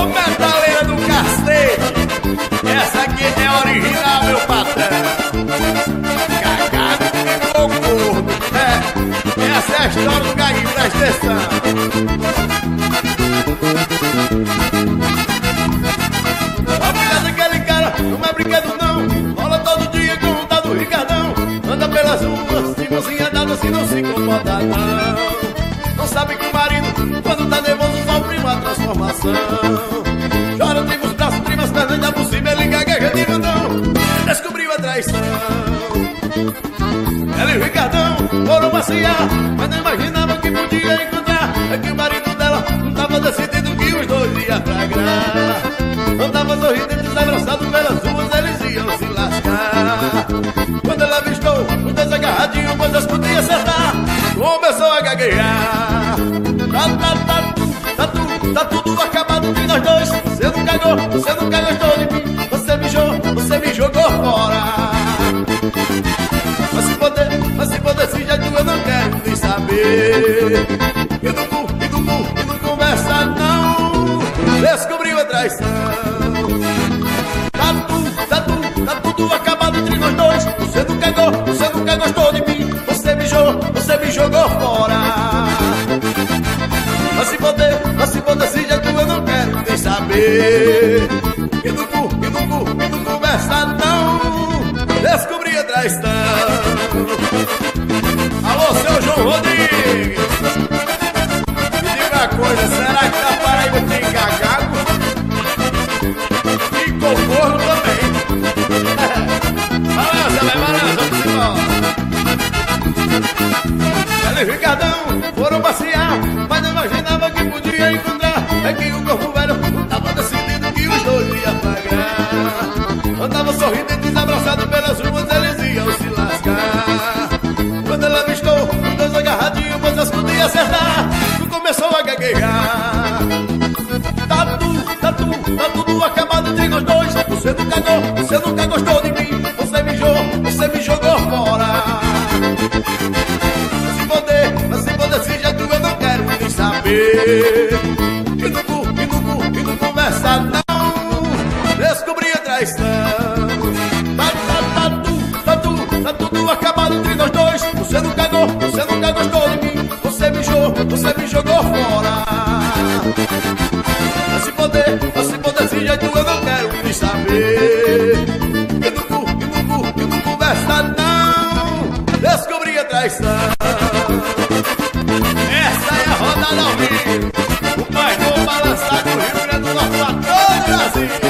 Ô do cacete, essa aqui é original, meu patrão. Cagado ficou gordo. É, essa é a história do gaguinho, presta atenção. A mulher daquele cara não é brinquedo não Rola todo dia com o tal do Ricardão Anda pelas ruas, de mocinha dada assim não se incomoda não não imaginava que podia encontrar É que o marido dela não tava decidido que os dois iam flagrar Andava sorridentes, abraçados pelas ruas, eles iam se lascar. Quando ela avistou um dois agarradinhos, pois as podia acertar, começou a gaguejar. Tá, tá, tá, tá, tá tudo acabado entre nós dois. Você não cagou, você nunca gostou de mim. Você me jogou, você me jogou fora. Saber. E no cu, e no cu, e não conversa não. Descobriu a traição. Tá tudo, tá tudo, tá tudo acabado entre nós dois. Você nunca gostou, você nunca gostou de mim. Você me jogou, você me jogou fora. Mas se poder, mas se poder desse jeito eu não quero nem saber. E no cu, e no cu, e não conversa não. Descobri a traição. E cocorno também. balança, vai, balança, embora. Ela e o Ricardão foram passear, mas não imaginava que podia encontrar. É que o corpo velho tava decidido que os dois iam flagrar. Andava sorridentes, abraçados pelas ruas, eles iam se lascar. Quando ela avistou os dois agarradinhos, pois as podia acertar, começou a gaguejar. Tá tudo, tá nós dois. Você nunca gostou, você nunca gostou de mim. Você me jogou, você me jogou fora. Mas se poder, mas se poder desse jeito eu não quero nem saber. Brasil.